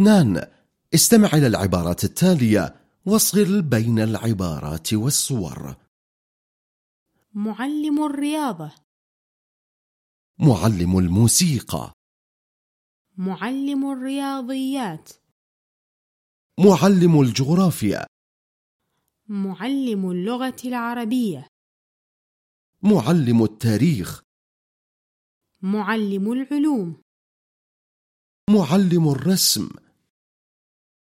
اثنان. استمع إلى العبارات التالية واصغر بين العبارات والصور. معلم الرياضة. معلم الموسيقى. معلم الرياضيات. معلم الجغرافيا. معلم اللغة العربية. معلم التاريخ. معلم العلوم. معلم الرسم.